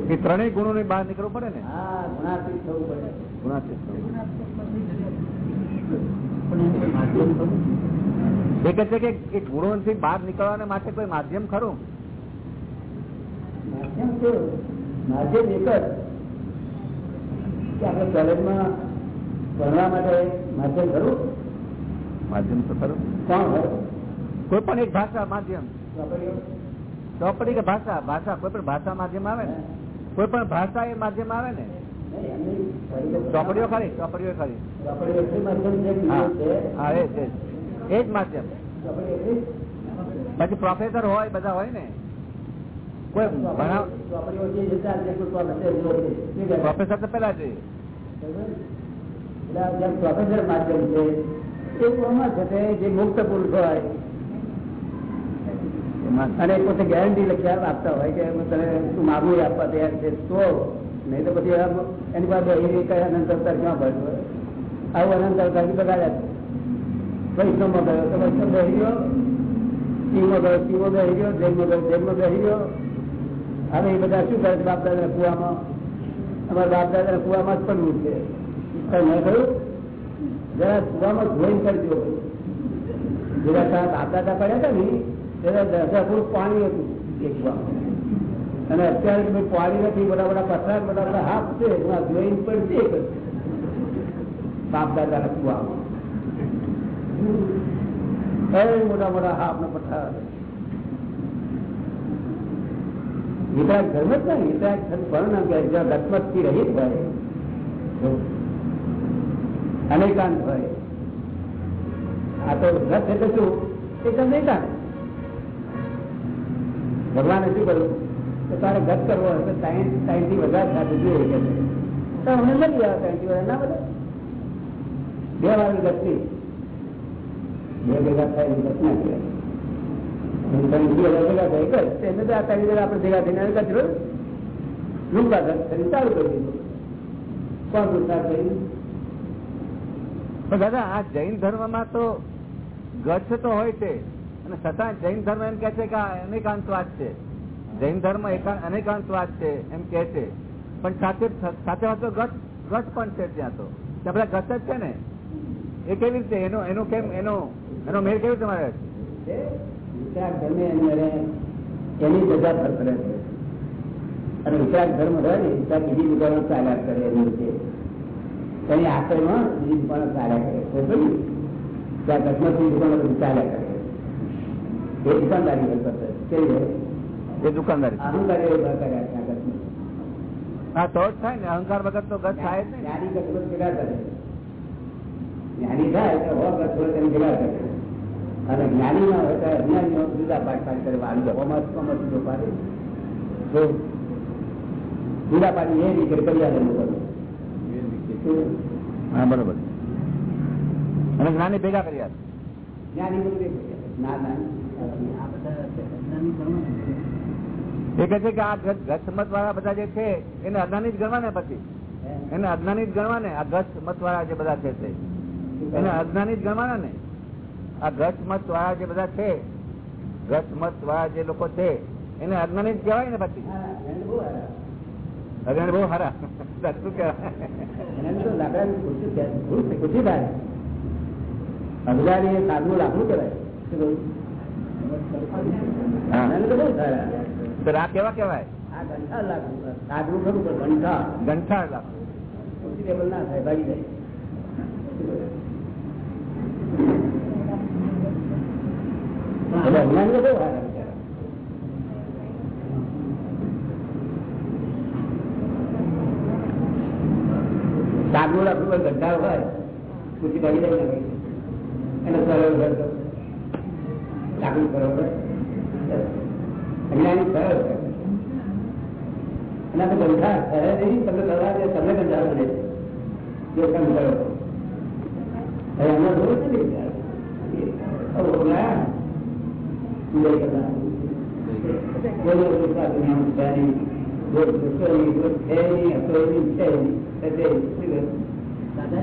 એ ત્રણેય ગુણો ની બહાર નીકળવું પડે ને?
હા ગુણાતીત થવું પડે.
ગુણાતીત થવું. એ કહે છે કે એ ગુણોથી બહાર નીકળવાને માટે કોઈ માધ્યમ ખરું?
માધ્યમ છે માધ્યમ એક જ. આપણે કોલેજમાં ભણવા માટે માધ્યમ ખરું?
માધ્યમ તો ખરું.
કોણ હોય
કોઈ પણ એક ભાષા માધ્યમ. ચોપડી કે ભાષા? ભાષા કોઈ પણ ભાષા માધ્યમ આવે ને? કોઈ પણ ભાષા એ માધ્યમ આવે ને? ચોપડીઓ ખરી ચોપડીઓ ખરી
છે
હા, એ જ માધ્યમ. પછી પ્રોફેસર હોય, બધા હોય ને? કોઈ
છે પ્રોફેસર છે.
તો પેલા
જેમ પ્રોફેસર માધ્યમ છે. એવું છે જે મુક્ત પુરુષ હોય. અને પોતે ગેરંટી લખ્યા આપતા હોય કે તને શું માગું આપવા તૈયાર છે, તો નહીં તો પછી એની પાસે એ કઈ અનંત અવતાર ક્યાં ભરતો આવું અનંત અવતારથી બગાડ્યા વૈષ્ણવમાં ગયો તો વૈષ્ણવ બેસી ગયો, શિવમાં ગયો, શિવો બેસી ગયો, જૈનમાં ગયો, જૈનમાં બેસી ગયો. હવે એ બધા શું કરે બાપ દાદા કુવામાં? અમારા બાપ દાદા કુવામાં જ પડવું છે મેં કહ્યું, જરા કુવામાં જોઈન કરજો. જેવા સાહેબ દાદા પડ્યા હતા ને દસા ફૂટ પાણી હતું એક વાર. અને અત્યારે ભાઈ પાણી નથી, બધા બધા પથરા બધા બધા હાથ છે આ જોઈને પડશે બાપ દાદા કુવામાં કઈ મોટા મોટા હાફ ને પથરા વિતરાગ ધર્મ જ નહીં વિતરાગ ધર્મ પણ ના કહેવાય જ્યાં દસમતથી રહિત અનેકાંત હોય. આ તો રથ એટલે શું? એ તમને એકાંત ભગવાને શું કર્યું? તો તારે ગત કરવો હોય સાયન્સ સાયન્સ વધારે સાથે જોઈએ કે. તો અમને નથી આવે સાયન્સથી ના બધા બે વાળી ગત બે ભેગા થાય ગત ના કહેવાય કર દીધું. કોણ
દાદા, આ જૈન ધર્મમાં તો ગચ્છ તો હોય છે અને છતાં જૈન ધર્મ એમ કે છે કે અનેકાંતવાદ છે. જૈન ધર્મ અનેકાંતવાદ છે એમ કે છે. પણ સાથે સાથે સાથે ઘટ ઘટ પણ છે ત્યાં તો. આપડે ઘટ જ છે ને? એ કેવી રીતે? એનો એનો કેમ એનો એનો મેળ કેવી
તમારે ધર્મે એની એની પર કરે છે. અને વિતરાગ ધર્મ હોય ને ત્યાં બીજી દુકાનો ચાલ્યા કરે એની રીતે. તેની આશ્રયમાં બીજી દુકાનો ચાલ્યા કરે. ત્યાં કસ્મતની દુકાનો ચાલ્યા કરે. એ દુકાનદારી હોય હોય?
એ
કર્યા
હા તો જ થાય ને. અહંકાર વગર તો ગત થાય જ
જ્ઞાની ભેગા થાય તો હો કસ્મત ભેગા કરે. અને જ્ઞાની ના હોય તો અજ્ઞાની જુદા પાઠ પાઠ કરે જુદો પાડે. તો જુદા પાડી એ રીતે કરી આવે
હા બરોબર. અને જ્ઞાની ભેગા કરી આપે.
જ્ઞાની બધું
એ કે છે કે આ ગચ્છ મત વાળા બધા જે છે એને અજ્ઞાની જ ગણવા ને પછી એને અજ્ઞાની જ ગણવા ને આ ગચ્છ મત વાળા જે બધા છે એને અજ્ઞાની જ ગણવાના ને? આ ગચ્છ મત વાળા જે બધા છે ગચ્છ મત વાળા જે લોકો છે એને અજ્ઞાની જ કહેવાય ને પછી.
અજ્ઞાન બહુ હારા.
સારા <laughs> શું કહેવાય?
અજ્ઞાની સાધુ લાકડું કહેવાય. સારા.
આ કેવા કેવાય
આ આ ઘંટા લાગુ સાદું ખરું પણ ઘંટા
ઘંટા લાખ
ના થાય ભાગી જાય. એટલે અજ્ઞાન તો બહુ સારા બિચારા. સાદું લાખ રૂપિયા ઘંટા હોય ખુરશી ભાગી જાય. એને સરળ લાગુ સરળ હોય અજ્ઞાની સરળ અને એના બધા સરળ નહીં તમને કરવા દે તમને બને છે જો કામ કરો હવે એમાં થોડું છે ને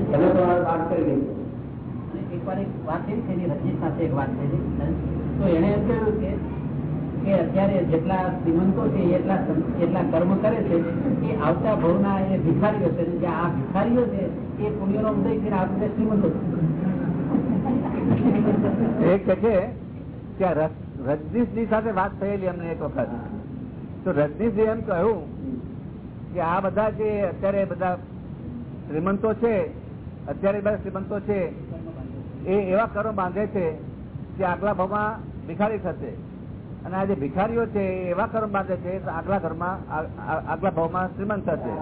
તમે તમારો પાઠ કરી દો
અને એક વાત એવી છે રજીત સાથે એક વાત થઈ તો એને એમ કહ્યું કે કે અત્યારે જેટલા શ્રીમંતો છે, એટલા એટલા કર્મ કરે છે, એ આવતા ભવના એ ભિખારીઓ છે. જે આ ભિખારીઓ છે, એ પુણ્યનો ઉદય થઈને આવતા શ્રીમંતો
એ કે છે કે રજનીશજી સાથે વાત થયેલી અમને એક વખત. તો રજનીશજી એમ કહ્યું કે આ બધા જે અત્યારે બધા શ્રીમંતો છે, અત્યારે બધા શ્રીમંતો છે એ એવા કરો બાંધે છે કે આગલા ભાવમાં ભિખારી થશે. અને આ જે ભિખારીઓ છે એવા કર્મ બાંધે છે આગલા ઘરમાં આગલા ભાવમાં શ્રીમંત થશે.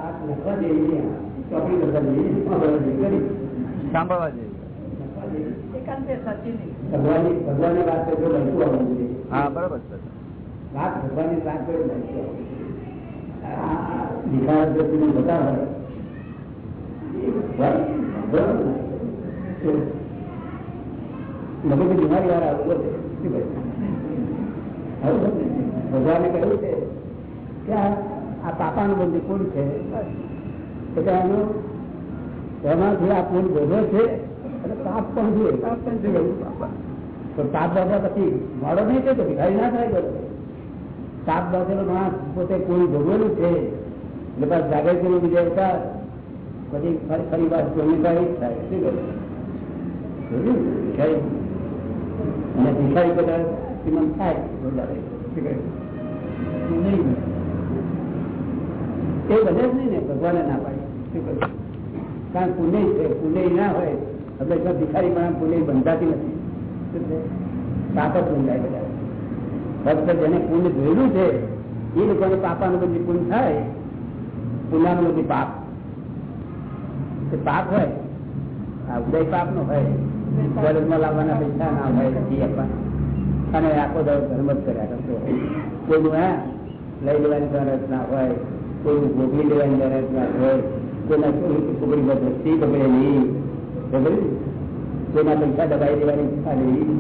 સાંભળવા
જોઈએ.
હા બરોબર
વાત ભગવાનની વાત બતાવે એ વાત બરાબર ને? તો મગજની બીમારી વાળા આવું બોલે. શું કહે? આવું બોલે. ભગવાને કહ્યું છે કે આ પાપાનું બધું કોણ છે એટલે એનું એમાંથી આ કુળ ભોગવે છે અને પાપ પણ છે પાપ પણ છે. તો તાપ બાબા પછી મોડો નહીં થયો તો ભિખારી ના થાય બધો તાપ બાબેલો માણસ પોતે કોઈ ભોગવેલું છે એટલે પાછું જાગૃતિનું બીજા અવતાર પછી ફરી વાર ચોવીસારી થાય શું અને ભિખારી બધા શ્રીમંત થાય એ બધે જ નહીં ને ભગવાને ના પાડી કારણ પુણે છે પુણે ના હોય એટલે જો ભિખારી પણ પુણે બંધાતી નથી જ બંધાય બધા ફક્ત જેને પુણ્ય જોયેલું છે એ લોકોને પાપાનું બધી પુણ્ય થાય પુનાનું બધી પાપ પાપ હોય, આ ઉદય પાપ નો હોય. અને આખો દર ધર્મ જ કર્યા કોઈનું હા, લઈ લેવાની ગરજ ના હોય કોઈનું ભોગવી લેવાની ગરજ ના હોય, કોઈના પકડી દ્રષ્ટિ પકડે નહીં? કોઈના પૈસા દબાઈ દેવાની ઈચ્છા નહીં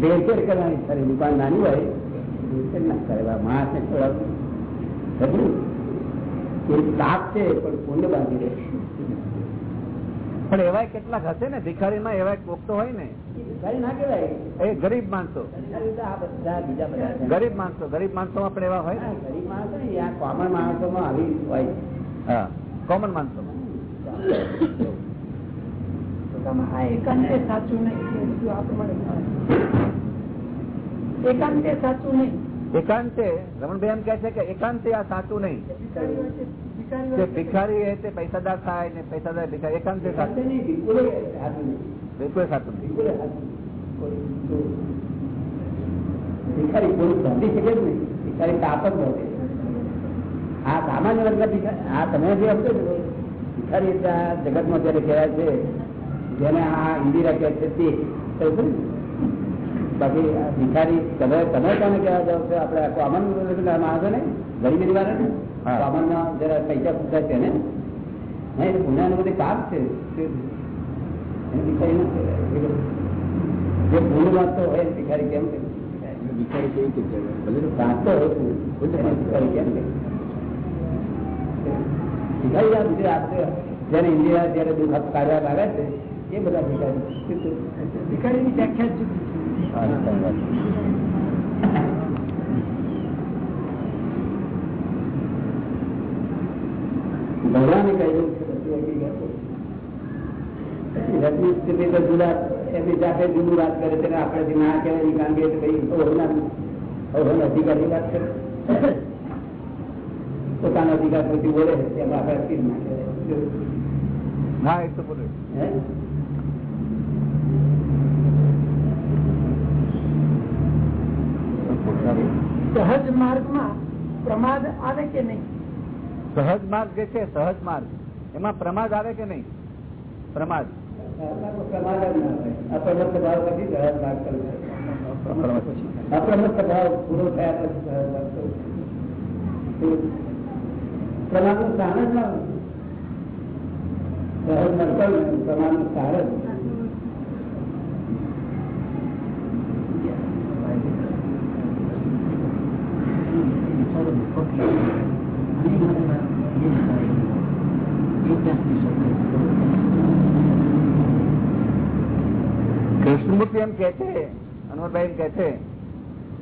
ભેરફેર કરવાની ઈચ્છા નહીં દુકાન નાની હોય ભેરફેર ના કરે માણસને બરાબર? એ તાપ છે, પણ કોને બાંધી દે?
પણ એવા કેટલાક હશે ને? ભિખારીમાં એવા કોક હોય ને?
ભિખારી
એ ગરીબ માણસો.
ભિખારી.
ગરીબ માણસો. ગરીબ માણસોમાં પણ એવા હોય ને?
ગરીબ માણસો કોમન આવી હોય.
હા કોમન
આ એકાંતે
રમણભાઈ એમ કે છે કે એકાંતે આ સાચું નહીં.
ભિખારી
એ તે પૈસાદાર થાય ને પૈસાદાર ભિખારી એકાંતે
બિલકુલ સાચું ભિખારી કોઈ સમજી શકે જ નહીં. ભિખારી તાપ જ આ સામાન્ય વર્ગ આ તમે જે સમજો છો ભિખારી જગતમાં જયારે કહેવાય છે જેને આ ઇન્દિરા કહે છે તે. બાકી આ ભિખારી તમે તમે કોને કહેવા જાવ છો? આપણે કોમન આવે ને ગરીબી વાળા ને
હા.
કોમનમાં જરા પૈસા પૂછા છે ને નહીં બધી છે. જે પૂર્ણ વાંચતો હોય એને ભિખારી કેમ કે
ભિખારી કેવી રીતે કહેવાય? ભલે
વાંચતો હોય કેમ ભિખારી આ જેને ઇન્દિરા જયારે દુઃખ કાઢવા લાગે છે એ બધા ભિખારી?
ભિખારીની વ્યાખ્યા જ જુદી છે
હા, સારી વાત.
ભગવાને કહ્યું છે બધું હકીકત. પછી રજની સ્થિતિ તો જુદા એમની જાતે જુદું વાત કરે છે ને ના કહેવાય કારણ કે ભાઈ અહોના અહોના અધિકારી વાત કરે. પોતાનો અધિકાર પછી બોલે એમાં આપણે અટકી નાખે
હા એ તો બોલે.
સહજ માર્ગમાં પ્રમાદ આવે કે નહીં?
સહજ માર્ગ જે છે સહજ માર્ગ. એમાં પ્રમાદ આવે કે નહીં? પ્રમાદ.
પ્રમાદ જ ના હોય. અપ્રમત્ત ભાવ પછી સહજ માર્ગ કરવો. અપ્રમત્ત ભાવ પૂરો થયા પછી સહજ માર્ગ કરવો. પ્રમાદનું સ્થાન જ ના હોય. સહજ માર્ગ કરવું, પ્રમાદનું સ્થાન જ
કૃષ્ણમૂર્તિ એમ કે છે અનવરભાઈ એમ કે છે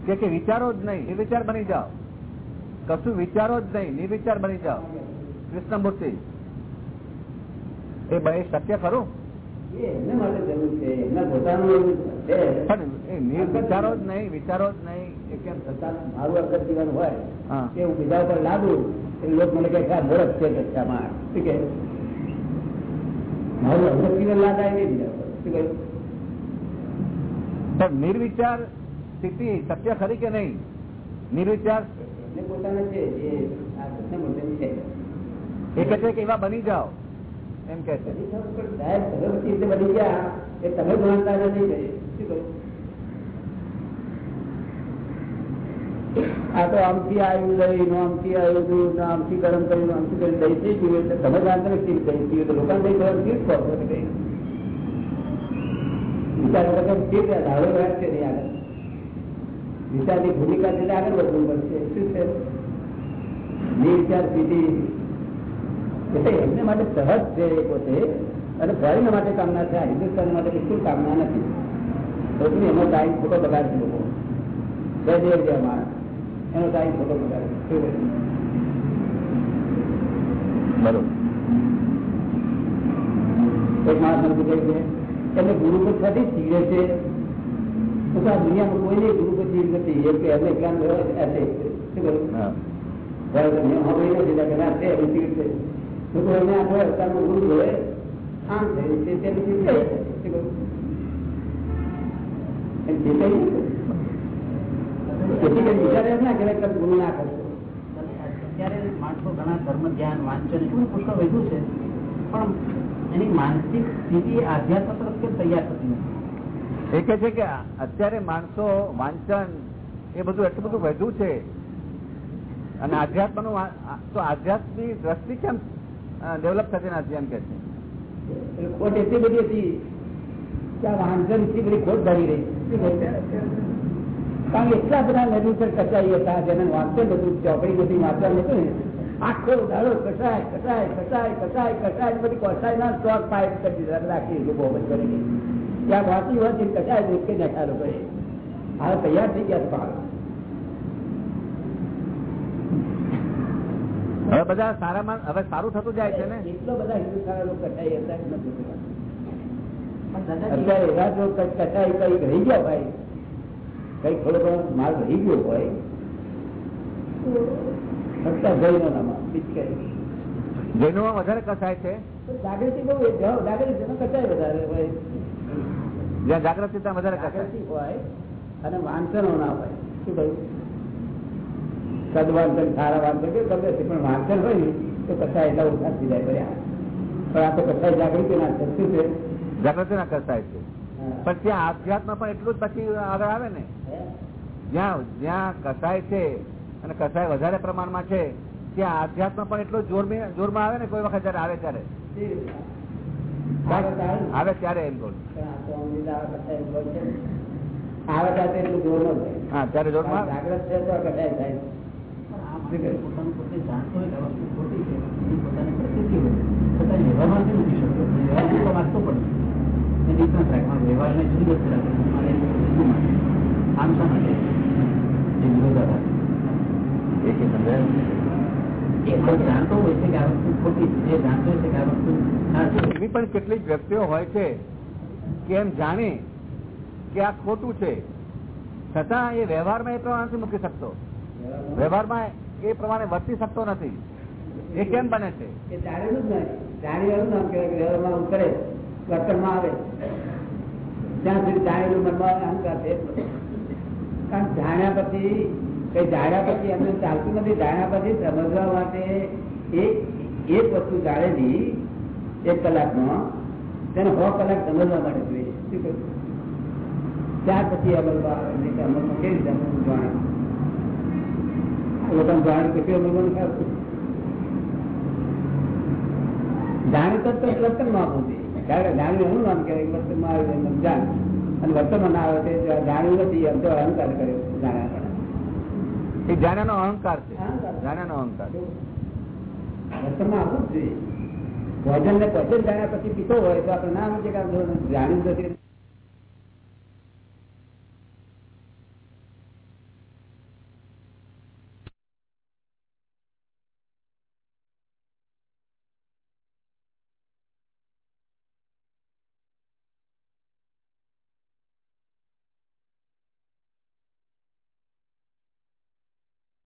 કે કે વિચારો જ નહીં નિર્વિચાર બની જાઓ. કશું વિચારો જ નહીં નિર્વિચાર બની જાઓ. કૃષ્ણમૂર્તિ. એ ભાઈ શક્ય ખરું?
એ
પણ એ જ નહીં વિચારો જ નહીં. કેમ
મારું અગર જીવન હોય
હા.
કે હું બીજા ઉપર લાદુ એટલે લોકો મને કહે છે કચ્છામાં મારું અગર જીવન લાદાય નહીં બીજા. શું કહ્યું?
પણ નિર્વિચાર સ્થિતિ સત્ય ખરી કે નહીં નિર્વિચાર
એ
કે છે કે એવા બની જાઓ એમ કે છે
બની ગયા એ તમે જાણતા નથી? આ તો આમથી આવ્યું દહીં ને આમથી આવ્યું દૂધ આમથી ગરમ કર્યું આમથી કરી દહીં થઈ ગયું એટલે તમે જાણતા નથી કહી થયું તો લોકોને દહીં પડે કઈ? આગળ. વિચારની ભૂમિકા છે આગળ વધવું પડશે. શું છે? નિર્વિચાર સ્થિતિ એટલે એમને માટે સહજ છે એ પોતે. અને ફોરેન માટે કામના છે. હિન્દુસ્તાન માટે બિલકુલ કામના નથી? શું એનો ટાઈમ ખોટો બગાડ છે લોકો. બે દેવ જેવા માણસ. એનો ટાઈમ ખોટો બગાડ
બરોબર.
એક માણસ મને પૂછે છે એમને ગુરુ પર થતી શીખે છે. તો આ દુનિયામાં કોઈને ગુરુ પર શીખ નથી. એમ કે એમને જ્ઞાન હશે શું કહ્યું? ત્યારે તો હવે નથી એટલે ના છે એવું શીખ છે. તો તો એને આપણે અત્યારનો ગુરુ જોડે આમ થયું છે તેની શીખ થઈ શું કરું એમ જે કંઈ નહીં. વિચારે ના કે ગુરુ ના કરશો
અત્યારે માણસો ઘણા ધર્મ ધ્યાન વાંચન એટલું પુષ્કળ વધ્યું છે. પણ એની માનસિક સ્થિતિ આધ્યાત્મ તરફ કેમ તૈયાર થતી નથી.
એ કે છે કે અત્યારે માણસો વાંચન એ બધું એટલું બધું વધ્યું છે. અને આધ્યાત્મનું તો આધ્યાત્મિક દ્રષ્ટિ કેમ ડેવલપ થતી નથી એમ કે છે.
ખોટ એટલી બધી હતી કે આ વાંચન એટલી બધી ખોટ ભરી રહી. કારણ કે એટલા બધા નદી પર કચાઈ હતા જેને વાંચન બધું ચોપડી બધી વાંચવા નતું ને આખો દાડો કસાય કસાય કસાય કસાય કસાય ને બધી કસાય ના સ્ટોક પાઇપ કરી રાખી લોકો બહુ કરી ત્યાં વાંચી વાંચી કસાય મૂકી નાખ્યા લોકોએ હવે તૈયાર થઈ ગયા છે
હવે બધા સારામાં હવે સારું થતું જાય છે ને?
એટલો બધા હિન્દુસ્તાન લોકો
પણ
અત્યારે એવા જો કઈ કસાઈ કઈ રહી ગયા ભાઈ. કઈ થોડો ઘણો માલ રહી ગયો હોય. જૈનો
વધારે કસાય છે?
જાગૃતિ બહુ એ જાગૃતિ એમાં વધારે
જ્યાં જાગૃતિ ત્યાં વધારે કસાય.
હોય અને વાંચનો ના હોય. શું કહ્યું? સદવાંચન સારા વાંચન કે ગમે તે પણ વાંચન હોય ને તો કસાય એટલા ઓછા થઈ જાય કર્યા પણ આ તો કસાય જાગૃતિ ના શું છે.
જાગૃતિ ના કસાય છે. પણ ત્યાં આધ્યાત્મ પણ એટલું જ પછી આગળ આવે ને. જ્યાં જ્યાં કસાય છે અને કસાય વધારે પ્રમાણમાં છે ત્યાં આધ્યાત્મ પણ એટલો જોર જોરમાં આવે ને કોઈ વખત જયારે આવે ત્યારે.
આવે ત્યારે?
એમ
છે. આવે ત્યારે એટલું જોર ન
હા ત્યારે જોરમાં?
જાગ્રત છે તો કસાય થાય.
વ્યવહારને જુદી આમ શા માટે?
એવી પણ કેટલીક વ્યક્તિઓ હોય છે કે એમ જાણે કે આ ખોટું છે. છતાં એ વ્યવહારમાં એ પ્રમાણે નથી મૂકી શકતો. વ્યવહારમાં એ પ્રમાણે વર્તી શકતો નથી. એ કેમ બને છે?
એ જાણેલું જ નહીં જાણ્યું નામ કહેવાય કે વ્યવહારમાં ઉતરે વર્તનમાં આવે. ત્યાં સુધી જાણેલું મનમાં અહંકાર છે. કારણ જાણ્યા પછી કઈ જાણ્યા પછી એમનું ચાલતું નથી. જાણ્યા પછી સમજવા માટે એક એક વસ્તુ જાણેલી એક કલાકમાં. તેને સો કલાક સમજવા માટે જોઈએ. શું કહ્યું? ત્યાર પછી અમલમાં અમલમાં કેવી રીતે અમલ જાણે લોકોને જાણ પછી અમલમાં નથી આવતું તો વર્તનમાં આપવું જોઈએ. જાણ્યું એનું નામ કહેવાય. વર્તનમાં આવે જાણ અને વર્તનમાં ના આવે તે જાણ્યું નથી એમ તો અહંકાર કર્યો. જાણ્યા
એ જાણ્યાનો અહંકાર છે.
અહંકાર.
જાણ્યાનો અહંકાર
ભોજન ને ભોજન જાણ્યા પછી પીતો હોય તો આપણે ના સમજે કે જાણ્યું નથી.